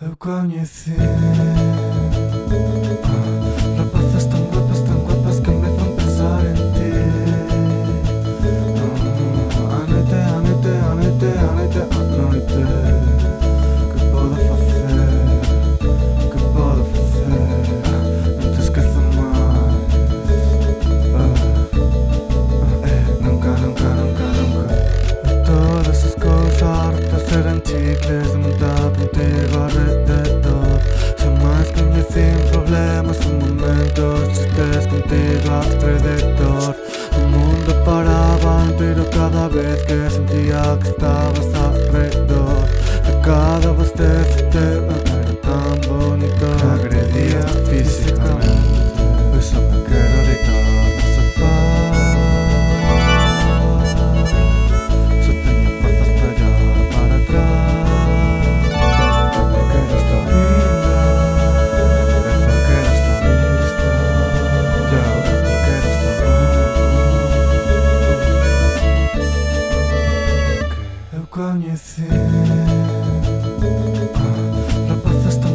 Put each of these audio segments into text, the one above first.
a conhecer. Rapazes desmuntat antiga realitat Fa més que engressim problemes en momentos contigo predictor. El mundo paraba, pero cada vez que sentía que estabas a amanecer. Ah, la paz está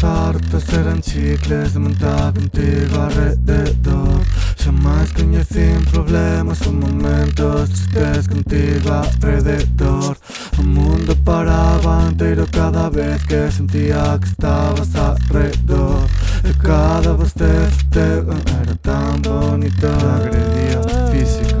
Pasar pasarán chicles de montar contigo alrededor. Xamais coñecín problemas ou momentos tristes contigo alrededor. O mundo paraba inteiro cada vez que sentía que estabas alrededor. E cada vez te era tan bonito Agredía físico